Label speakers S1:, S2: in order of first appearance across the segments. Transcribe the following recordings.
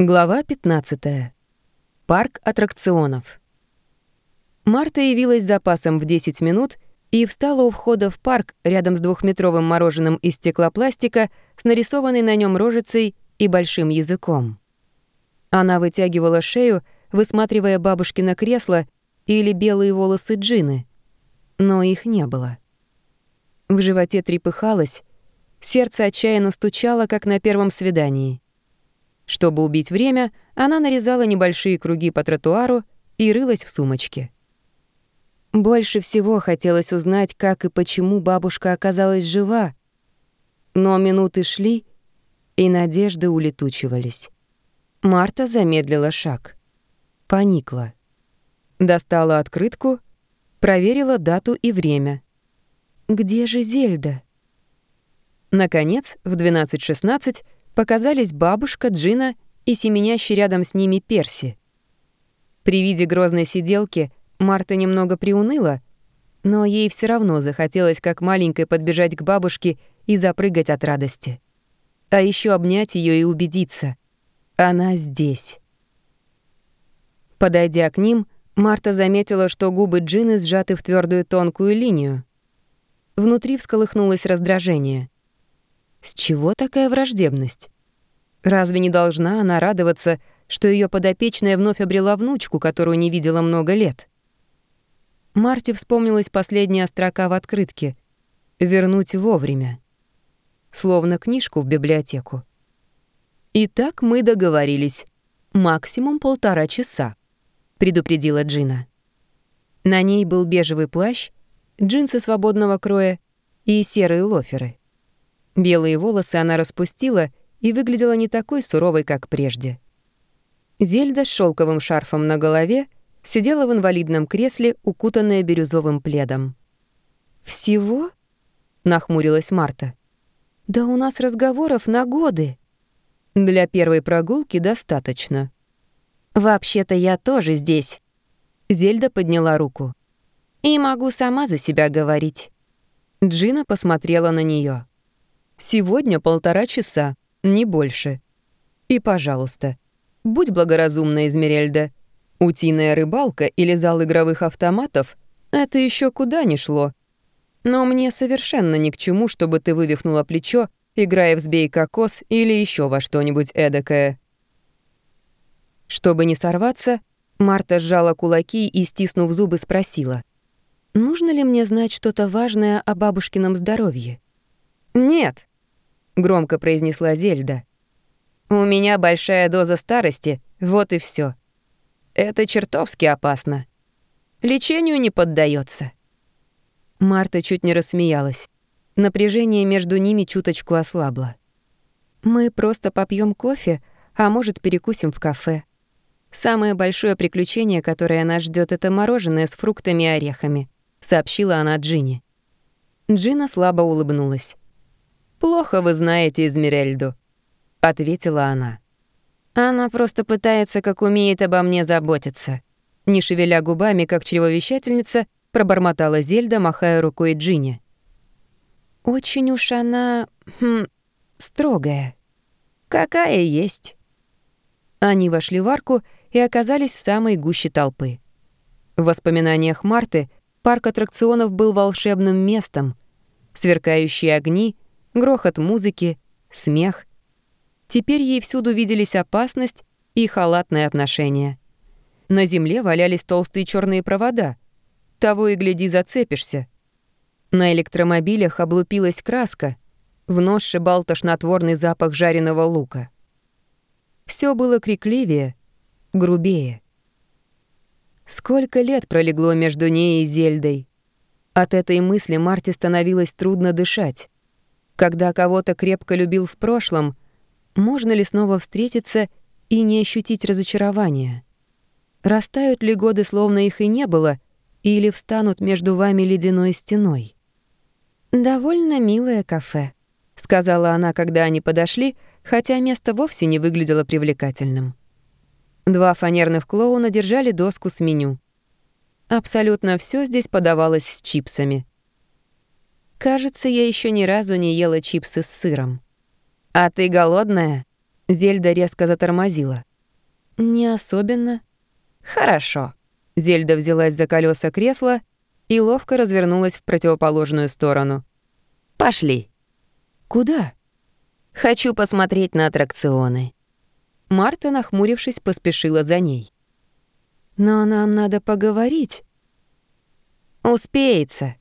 S1: Глава 15. Парк аттракционов. Марта явилась запасом в 10 минут и встала у входа в парк рядом с двухметровым мороженым из стеклопластика с нарисованной на нем рожицей и большим языком. Она вытягивала шею, высматривая бабушкино кресло или белые волосы Джины, но их не было. В животе трепыхалось, сердце отчаянно стучало, как на первом свидании — чтобы убить время, она нарезала небольшие круги по тротуару и рылась в сумочке. Больше всего хотелось узнать, как и почему бабушка оказалась жива. Но минуты шли, и надежды улетучивались. Марта замедлила шаг. Поникла. Достала открытку, проверила дату и время. Где же Зельда? Наконец, в 12.16 показались бабушка, Джина и семенящий рядом с ними Перси. При виде грозной сиделки Марта немного приуныла, но ей все равно захотелось как маленькой подбежать к бабушке и запрыгать от радости. А еще обнять ее и убедиться. Она здесь. Подойдя к ним, Марта заметила, что губы Джины сжаты в твердую тонкую линию. Внутри всколыхнулось раздражение. С чего такая враждебность? Разве не должна она радоваться, что ее подопечная вновь обрела внучку, которую не видела много лет? Марте вспомнилась последняя строка в открытке «Вернуть вовремя». Словно книжку в библиотеку. «Итак, мы договорились. Максимум полтора часа», — предупредила Джина. На ней был бежевый плащ, джинсы свободного кроя и серые лоферы. Белые волосы она распустила и выглядела не такой суровой, как прежде. Зельда с шелковым шарфом на голове сидела в инвалидном кресле, укутанная бирюзовым пледом. «Всего?» — нахмурилась Марта. «Да у нас разговоров на годы». «Для первой прогулки достаточно». «Вообще-то я тоже здесь». Зельда подняла руку. «И могу сама за себя говорить». Джина посмотрела на нее. Сегодня полтора часа, не больше. И, пожалуйста, будь благоразумна, Измерельда. Утиная рыбалка или зал игровых автоматов — это еще куда ни шло. Но мне совершенно ни к чему, чтобы ты вывихнула плечо, играя в «Сбей кокос» или еще во что-нибудь эдакое. Чтобы не сорваться, Марта сжала кулаки и, стиснув зубы, спросила. «Нужно ли мне знать что-то важное о бабушкином здоровье?» «Нет», громко произнесла Зельда. У меня большая доза старости, вот и все. Это чертовски опасно. Лечению не поддается. Марта чуть не рассмеялась. Напряжение между ними чуточку ослабло. Мы просто попьем кофе, а может, перекусим в кафе. Самое большое приключение, которое нас ждет, это мороженое с фруктами и орехами, сообщила она Джинни. Джина слабо улыбнулась. «Плохо вы знаете Измерельду», — ответила она. «Она просто пытается, как умеет, обо мне заботиться». Не шевеля губами, как чревовещательница, пробормотала Зельда, махая рукой Джинни. «Очень уж она... Хм, строгая. Какая есть». Они вошли в арку и оказались в самой гуще толпы. В воспоминаниях Марты парк аттракционов был волшебным местом. Сверкающие огни — грохот музыки, смех. Теперь ей всюду виделись опасность и халатное отношение. На земле валялись толстые черные провода. Того и гляди, зацепишься. На электромобилях облупилась краска. В нос шибал тошнотворный запах жареного лука. Все было крикливее, грубее. Сколько лет пролегло между ней и Зельдой. От этой мысли Марте становилось трудно дышать. Когда кого-то крепко любил в прошлом, можно ли снова встретиться и не ощутить разочарования? Растают ли годы, словно их и не было, или встанут между вами ледяной стеной? «Довольно милое кафе», — сказала она, когда они подошли, хотя место вовсе не выглядело привлекательным. Два фанерных клоуна держали доску с меню. Абсолютно все здесь подавалось с чипсами. Кажется, я еще ни разу не ела чипсы с сыром. «А ты голодная?» Зельда резко затормозила. Не особенно.
S2: Хорошо.
S1: Зельда взялась за колеса кресла и ловко развернулась в противоположную сторону.
S2: Пошли.
S1: Куда?
S2: Хочу посмотреть на аттракционы.
S1: Марта, нахмурившись, поспешила за ней. Но нам надо поговорить.
S2: Успеется.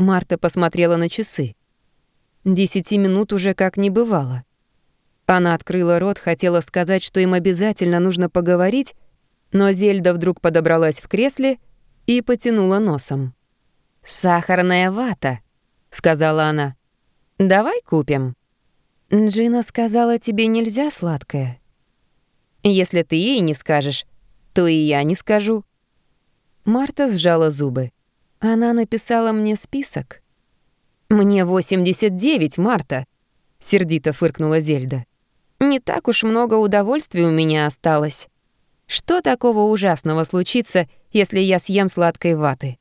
S1: Марта посмотрела на часы. Десяти минут уже как не бывало. Она открыла рот, хотела сказать, что им обязательно нужно поговорить, но Зельда вдруг подобралась в кресле и потянула носом.
S2: «Сахарная вата», — сказала она. «Давай купим».
S1: «Джина сказала, тебе нельзя сладкое».
S2: «Если ты ей не скажешь, то и я не скажу».
S1: Марта сжала зубы. Она написала мне список.
S2: «Мне 89, Марта», — сердито фыркнула Зельда. «Не так уж много удовольствий у меня осталось. Что такого ужасного случится, если я съем сладкой ваты?»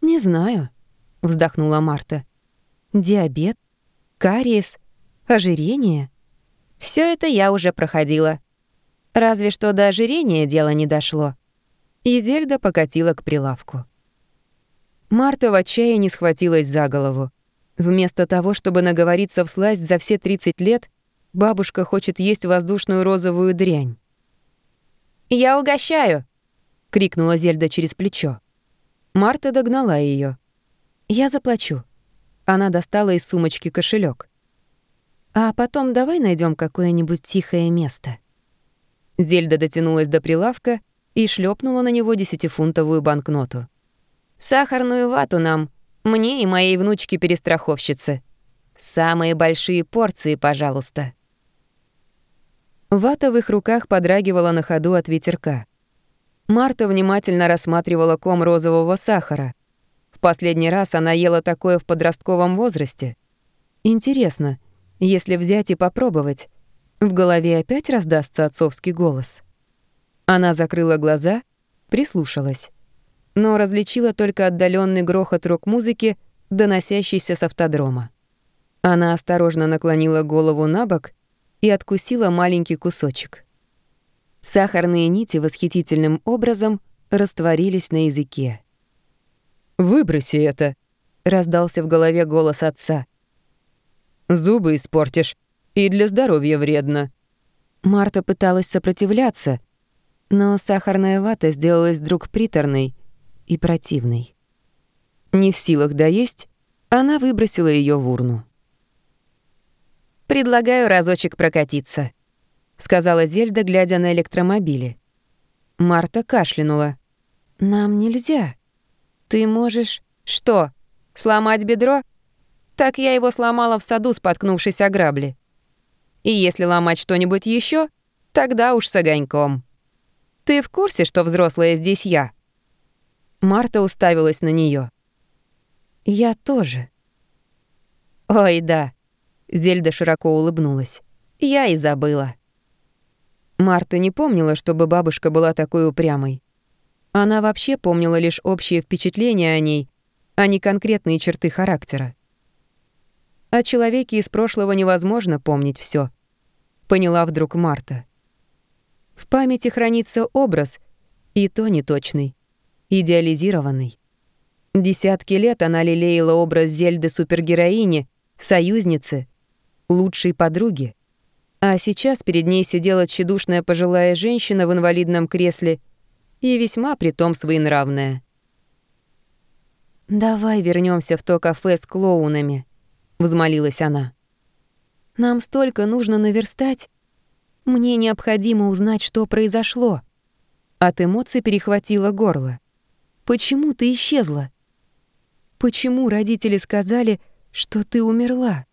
S1: «Не знаю», — вздохнула Марта. «Диабет? Кариес? Ожирение?»
S2: Все это я уже проходила. Разве что до ожирения дело не дошло».
S1: И Зельда покатила к прилавку. Марта в отчаянии схватилась за голову. Вместо того, чтобы наговориться в за все 30 лет, бабушка хочет есть воздушную розовую дрянь.
S2: «Я угощаю!» — крикнула Зельда через плечо.
S1: Марта догнала ее. «Я заплачу». Она достала из сумочки кошелек. «А потом давай найдем какое-нибудь тихое место». Зельда дотянулась до прилавка и шлепнула на него десятифунтовую банкноту.
S2: Сахарную вату нам, мне и моей внучке-перестраховщице. Самые большие порции, пожалуйста».
S1: Вата в их руках подрагивала на ходу от ветерка. Марта внимательно рассматривала ком розового сахара. В последний раз она ела такое в подростковом возрасте. Интересно, если взять и попробовать, в голове опять раздастся отцовский голос. Она закрыла глаза, прислушалась но различила только отдаленный грохот рок-музыки, доносящийся с автодрома. Она осторожно наклонила голову на бок и откусила маленький кусочек. Сахарные нити восхитительным образом растворились на языке. «Выброси это!» — раздался в голове голос отца. «Зубы испортишь, и для здоровья вредно». Марта пыталась сопротивляться, но сахарная вата сделалась вдруг приторной и противной. Не в силах доесть, она выбросила ее в урну.
S2: «Предлагаю разочек прокатиться», — сказала Зельда, глядя на электромобили.
S1: Марта кашлянула. «Нам нельзя. Ты можешь...»
S2: «Что, сломать бедро?» Так я его сломала в саду, споткнувшись о грабли. И если ломать что-нибудь еще, тогда уж с огоньком. Ты в курсе, что взрослая здесь я?»
S1: Марта уставилась на нее. «Я тоже».
S2: «Ой, да», — Зельда широко улыбнулась. «Я и забыла».
S1: Марта не помнила, чтобы бабушка была такой упрямой. Она вообще помнила лишь общее впечатление о ней, а не конкретные черты характера. О человеке из прошлого невозможно помнить все. поняла вдруг Марта. В памяти хранится образ, и то неточный идеализированный. Десятки лет она лелеяла образ Зельды-супергероини, союзницы, лучшей подруги. А сейчас перед ней сидела тщедушная пожилая женщина в инвалидном кресле и весьма притом своенравная. «Давай вернемся в то кафе с клоунами», — взмолилась она. «Нам столько нужно наверстать. Мне необходимо узнать, что произошло». От эмоций перехватило горло. Почему ты исчезла? Почему родители сказали, что ты умерла?»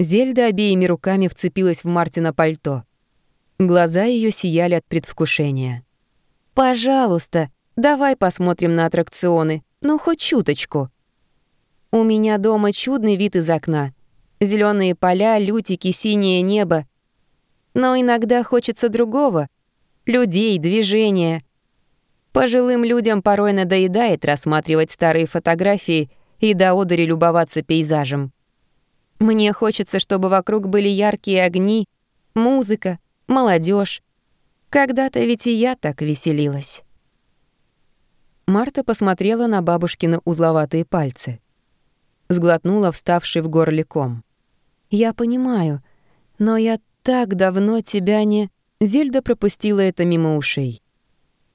S1: Зельда обеими руками вцепилась в Мартина пальто. Глаза ее сияли от предвкушения. «Пожалуйста, давай посмотрим на аттракционы, ну хоть чуточку. У меня дома чудный вид из окна. зеленые поля, лютики, синее небо. Но иногда хочется другого. Людей, движения, Пожилым людям порой надоедает рассматривать старые фотографии и до одури любоваться пейзажем. Мне хочется, чтобы вокруг были яркие огни, музыка,
S2: молодежь. Когда-то ведь и я так веселилась.
S1: Марта посмотрела на бабушкины узловатые пальцы. Сглотнула вставший в горле ком. «Я понимаю, но я так давно тебя не...» Зельда пропустила это мимо ушей.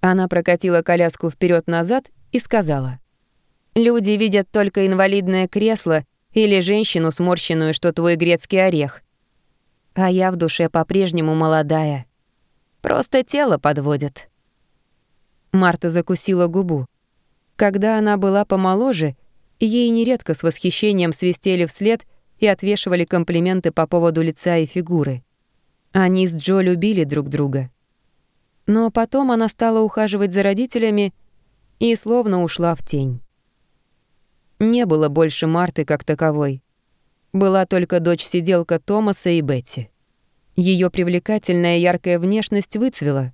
S1: Она прокатила коляску вперед назад и сказала. «Люди видят только инвалидное кресло или женщину, сморщенную, что твой грецкий орех. А я в душе по-прежнему молодая. Просто тело подводит». Марта закусила губу. Когда она была помоложе, ей нередко с восхищением свистели вслед и отвешивали комплименты по поводу лица и фигуры. Они с Джо любили друг друга. Но потом она стала ухаживать за родителями и словно ушла в тень. Не было больше Марты как таковой. Была только дочь-сиделка Томаса и Бетти. Ее привлекательная яркая внешность выцвела,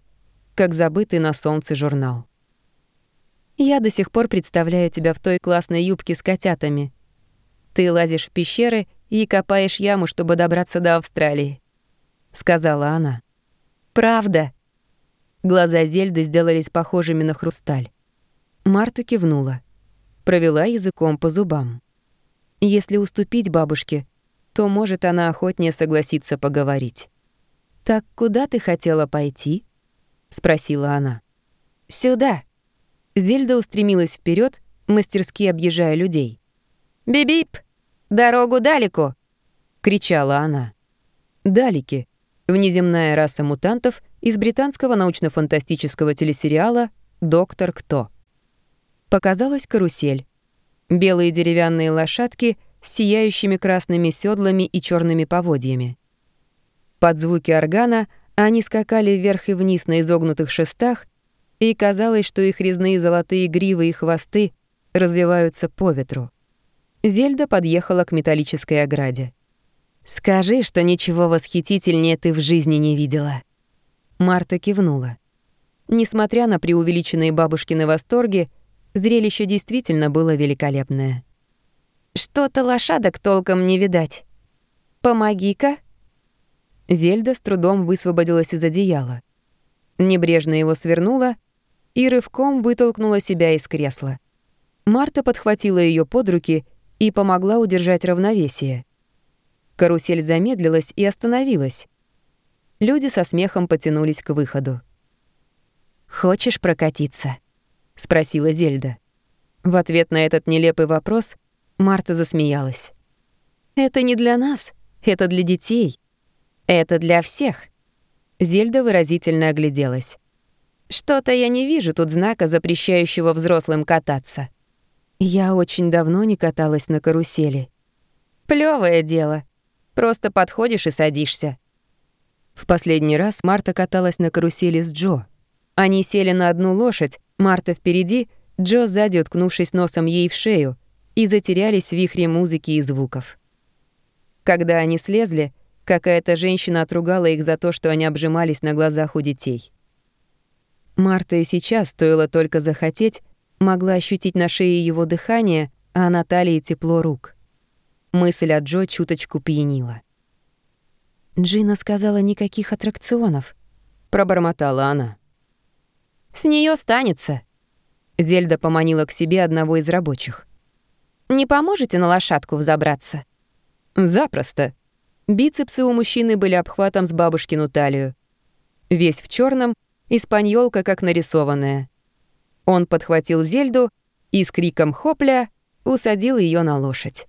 S1: как забытый на солнце журнал. Я до сих пор представляю тебя в той классной юбке с котятами. Ты лазишь в пещеры и копаешь яму, чтобы добраться до Австралии», — сказала она. «Правда». Глаза Зельды сделались похожими на хрусталь. Марта кивнула. Провела языком по зубам. Если уступить бабушке, то, может, она охотнее согласится поговорить. «Так куда ты хотела пойти?» — спросила она. «Сюда». Зельда устремилась вперед, мастерски объезжая людей. «Бип-бип!» «Дорогу далеко!» — кричала она. «Далеки» — внеземная раса мутантов из британского научно-фантастического телесериала «Доктор Кто». Показалась карусель. Белые деревянные лошадки с сияющими красными седлами и черными поводьями. Под звуки органа они скакали вверх и вниз на изогнутых шестах, и казалось, что их резные золотые гривы и хвосты развиваются по ветру. Зельда подъехала к металлической ограде. «Скажи, что ничего восхитительнее ты в жизни не видела». Марта кивнула. Несмотря на преувеличенные бабушкины восторги, зрелище действительно было великолепное. «Что-то лошадок толком не видать. Помоги-ка». Зельда с трудом высвободилась из одеяла. Небрежно его свернула и рывком вытолкнула себя из кресла. Марта подхватила ее под руки и помогла удержать равновесие. Карусель замедлилась и остановилась. Люди со смехом потянулись к выходу. «Хочешь прокатиться?» — спросила Зельда. В ответ на этот нелепый вопрос Марта засмеялась. «Это не для нас, это для детей. Это для всех». Зельда выразительно огляделась. «Что-то я не вижу тут знака, запрещающего взрослым кататься». Я очень давно не каталась на карусели. Плевое дело. Просто подходишь и садишься. В последний раз Марта каталась на карусели с Джо. Они сели на одну лошадь, Марта впереди, Джо сзади, уткнувшись носом ей в шею, и затерялись в вихре музыки и звуков. Когда они слезли, какая-то женщина отругала их за то, что они обжимались на глазах у детей. Марта и сейчас, стоило только захотеть, Могла ощутить на шее его дыхание, а на талии тепло рук. Мысль о Джо чуточку пьянила. «Джина сказала никаких аттракционов», — пробормотала она. «С нее станется», — Зельда поманила к себе одного из рабочих. «Не поможете на лошадку взобраться?» «Запросто». Бицепсы у мужчины были обхватом с бабушкину талию. Весь в черном, испаньолка как нарисованная. Он подхватил Зельду и с криком «Хопля!» усадил ее на лошадь.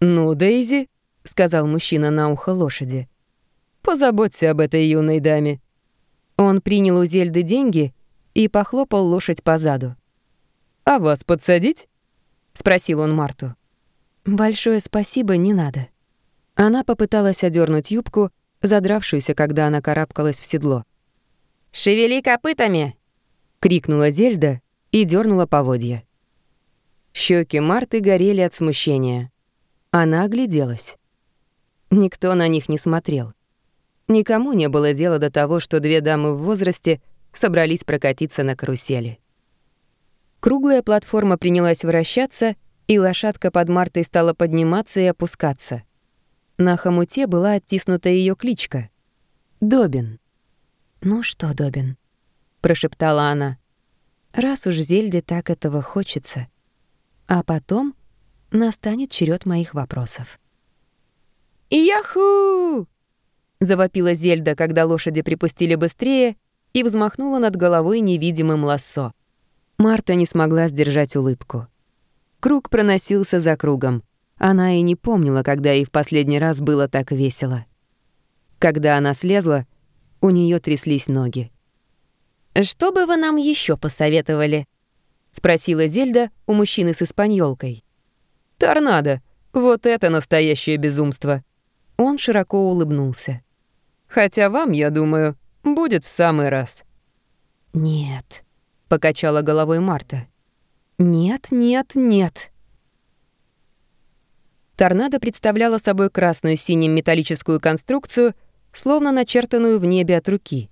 S1: «Ну, Дейзи», — сказал мужчина на ухо лошади, — «позаботься об этой юной даме». Он принял у Зельды деньги и похлопал лошадь по заду. «А вас подсадить?» — спросил он Марту. «Большое спасибо, не надо». Она попыталась одернуть юбку, задравшуюся, когда она карабкалась в седло. «Шевели копытами!» — крикнула Зельда и дернула поводья. Щеки Марты горели от смущения. Она огляделась. Никто на них не смотрел. Никому не было дела до того, что две дамы в возрасте собрались прокатиться на карусели. Круглая платформа принялась вращаться, и лошадка под Мартой стала подниматься и опускаться. На хомуте была оттиснута ее кличка. Добин. «Ну что, Добин?» — прошептала она. «Раз уж Зельде так этого хочется. А потом настанет черед моих вопросов».
S2: «Яху!» — завопила Зельда, когда лошади припустили быстрее, и взмахнула над головой невидимым лассо.
S1: Марта не смогла сдержать улыбку. Круг проносился за кругом. Она и не помнила, когда ей в последний раз было так весело. Когда она слезла, у нее тряслись ноги.
S2: «Что бы вы нам еще посоветовали?» — спросила Зельда у мужчины с испаньолкой.
S1: «Торнадо! Вот это настоящее безумство!» Он широко улыбнулся. «Хотя вам, я думаю, будет в самый раз».
S2: «Нет», —
S1: покачала головой Марта.
S2: «Нет, нет, нет».
S1: Торнадо представляла собой красную синим металлическую конструкцию, словно начертанную в небе от руки.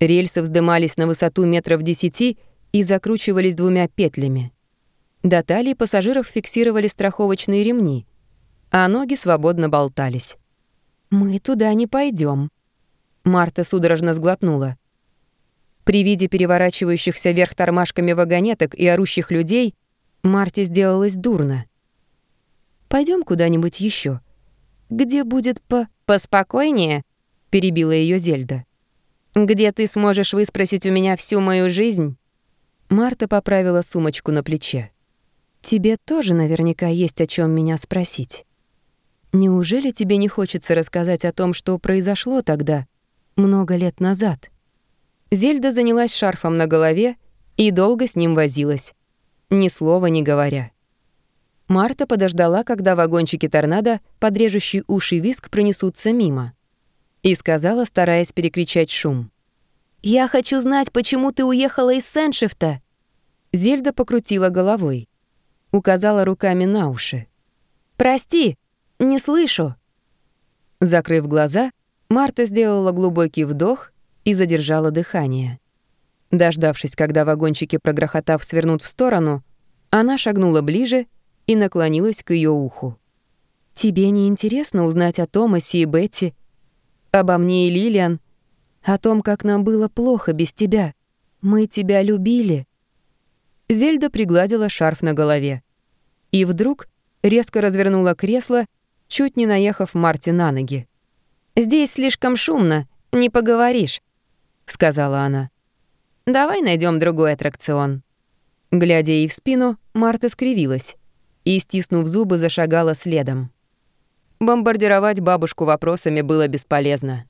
S1: Рельсы вздымались на высоту метров десяти и закручивались двумя петлями. До талии пассажиров фиксировали страховочные ремни, а ноги свободно болтались.
S2: «Мы туда не пойдем.
S1: Марта судорожно сглотнула. При виде переворачивающихся вверх тормашками вагонеток и орущих людей Марте сделалось дурно. Пойдем куда-нибудь еще. Где будет по...
S2: поспокойнее?» — перебила ее Зельда. «Где ты сможешь выспросить у меня всю мою жизнь?»
S1: Марта поправила сумочку на плече. «Тебе тоже наверняка есть о чем меня спросить. Неужели тебе не хочется рассказать о том, что произошло тогда, много лет назад?» Зельда занялась шарфом на голове и долго с ним возилась, ни слова не говоря. Марта подождала, когда вагончики торнадо, подрежущий уши виск, пронесутся мимо. И сказала, стараясь перекричать шум.
S2: «Я хочу знать, почему ты уехала из Сеншифта!»
S1: Зельда покрутила головой. Указала руками на уши.
S2: «Прости, не слышу!»
S1: Закрыв глаза, Марта сделала глубокий вдох и задержала дыхание. Дождавшись, когда вагончики, прогрохотав, свернут в сторону, она шагнула ближе и наклонилась к ее уху. «Тебе не интересно узнать о Томасе и Бетти? Обо мне и Лилиан? О том, как нам было плохо без тебя? Мы тебя любили?» Зельда пригладила шарф на голове. И вдруг резко развернула кресло, чуть не наехав Марте на ноги.
S2: «Здесь слишком шумно, не поговоришь», — сказала она. «Давай найдем другой аттракцион».
S1: Глядя ей в спину, Марта скривилась и, стиснув зубы, зашагала следом. Бомбардировать бабушку вопросами было бесполезно.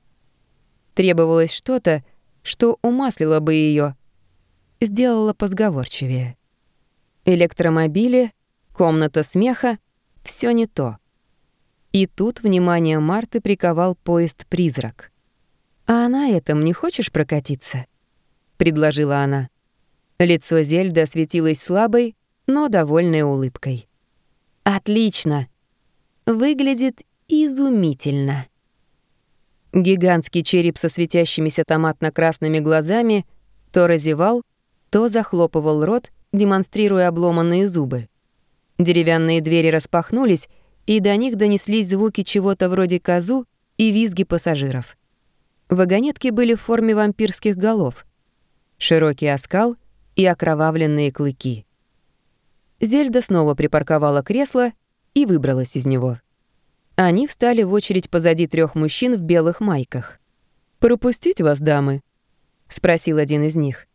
S1: Требовалось что-то, что умаслило бы ее, сделало позговорчивее. Электромобили, комната смеха — все не то. И тут внимание Марты приковал поезд-призрак. «А на этом не хочешь прокатиться?» — предложила она. Лицо Зельды осветилось слабой, но довольной улыбкой.
S2: Отлично. Выглядит изумительно.
S1: Гигантский череп со светящимися томатно-красными глазами то разевал, то захлопывал рот, демонстрируя обломанные зубы. Деревянные двери распахнулись, и до них донеслись звуки чего-то вроде козу и визги пассажиров. Вагонетки были в форме вампирских голов. Широкий оскал и окровавленные клыки. Зельда снова припарковала кресло и выбралась из него. Они встали в очередь позади трех мужчин в белых майках. «Пропустить вас, дамы?» — спросил один из них.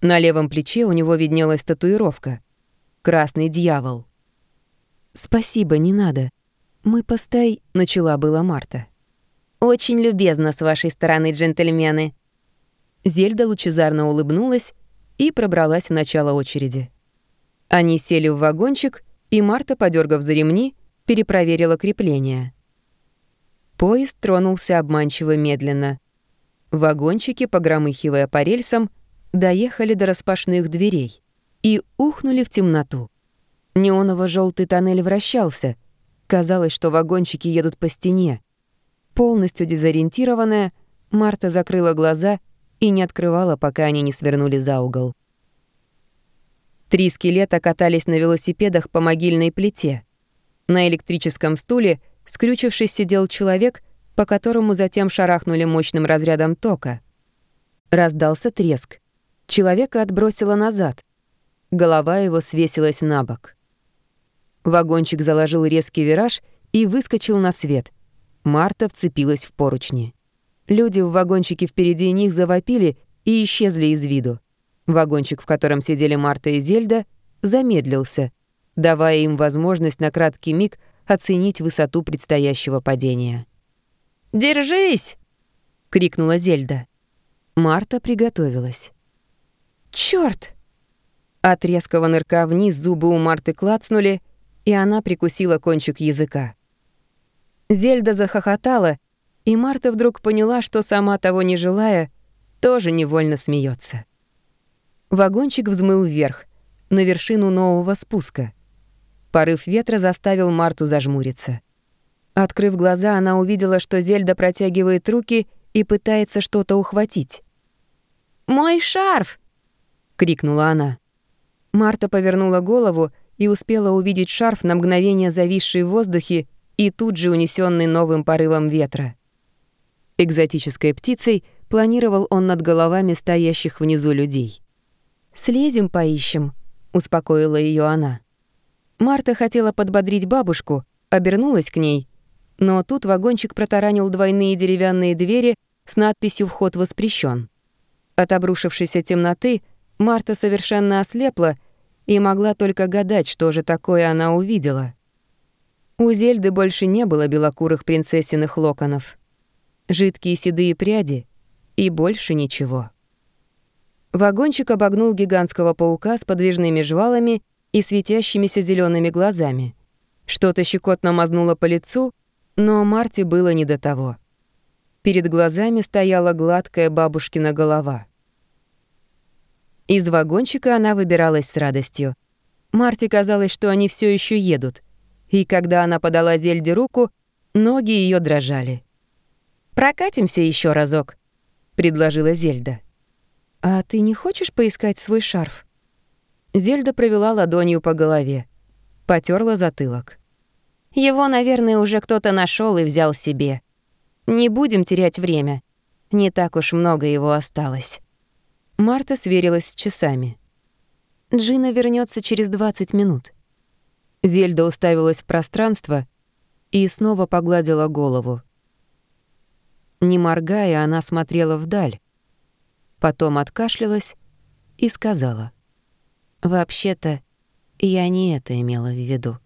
S1: На левом плече у него виднелась татуировка. Красный дьявол. «Спасибо, не надо. Мы постай...» — начала была Марта.
S2: «Очень любезно с вашей стороны, джентльмены».
S1: Зельда лучезарно улыбнулась и пробралась в начало очереди. Они сели в вагончик, и Марта, подергав за ремни, перепроверила крепление. Поезд тронулся обманчиво медленно. Вагончики, погромыхивая по рельсам, доехали до распашных дверей и ухнули в темноту. Неоново желтый тоннель вращался. Казалось, что вагончики едут по стене. Полностью дезориентированная, Марта закрыла глаза и не открывала, пока они не свернули за угол. Три скелета катались на велосипедах по могильной плите. На электрическом стуле, скрючившись, сидел человек, по которому затем шарахнули мощным разрядом тока. Раздался треск. Человека отбросило назад. Голова его свесилась на бок. Вагончик заложил резкий вираж и выскочил на свет. Марта вцепилась в поручни. Люди в вагончике впереди них завопили и исчезли из виду. Вагончик, в котором сидели Марта и Зельда, замедлился, давая им возможность на краткий миг оценить высоту предстоящего падения.
S2: «Держись!» — крикнула Зельда.
S1: Марта приготовилась.
S2: «Чёрт!»
S1: От резкого нырка вниз зубы у Марты клацнули, и она прикусила кончик языка. Зельда захохотала, и Марта вдруг поняла, что сама того не желая, тоже невольно смеется. Вагончик взмыл вверх, на вершину нового спуска. Порыв ветра заставил Марту зажмуриться. Открыв глаза, она увидела, что Зельда протягивает руки и пытается что-то ухватить.
S2: «Мой шарф!»
S1: — крикнула она. Марта повернула голову и успела увидеть шарф на мгновение зависший в воздухе и тут же унесенный новым порывом ветра. Экзотической птицей планировал он над головами стоящих внизу людей. «Слезем поищем», — успокоила ее она. Марта хотела подбодрить бабушку, обернулась к ней, но тут вагончик протаранил двойные деревянные двери с надписью «Вход воспрещен». От обрушившейся темноты Марта совершенно ослепла и могла только гадать, что же такое она увидела. У Зельды больше не было белокурых принцессиных локонов. Жидкие седые пряди и больше ничего. Вагончик обогнул гигантского паука с подвижными жвалами и светящимися зелеными глазами. Что-то щекотно мазнуло по лицу, но Марте было не до того. Перед глазами стояла гладкая бабушкина голова. Из вагончика она выбиралась с радостью. Марте казалось, что они все еще едут. И когда она подала Зельде руку, ноги ее дрожали. «Прокатимся еще разок», — предложила Зельда. «А ты не хочешь поискать свой шарф?» Зельда провела ладонью по голове, потерла затылок.
S2: «Его, наверное, уже кто-то нашел и взял себе. Не будем терять время. Не так уж много его осталось».
S1: Марта сверилась с часами. Джина вернется через 20 минут. Зельда уставилась в пространство и снова погладила голову. Не моргая, она смотрела вдаль, потом откашлялась и сказала. «Вообще-то, я не это имела в виду».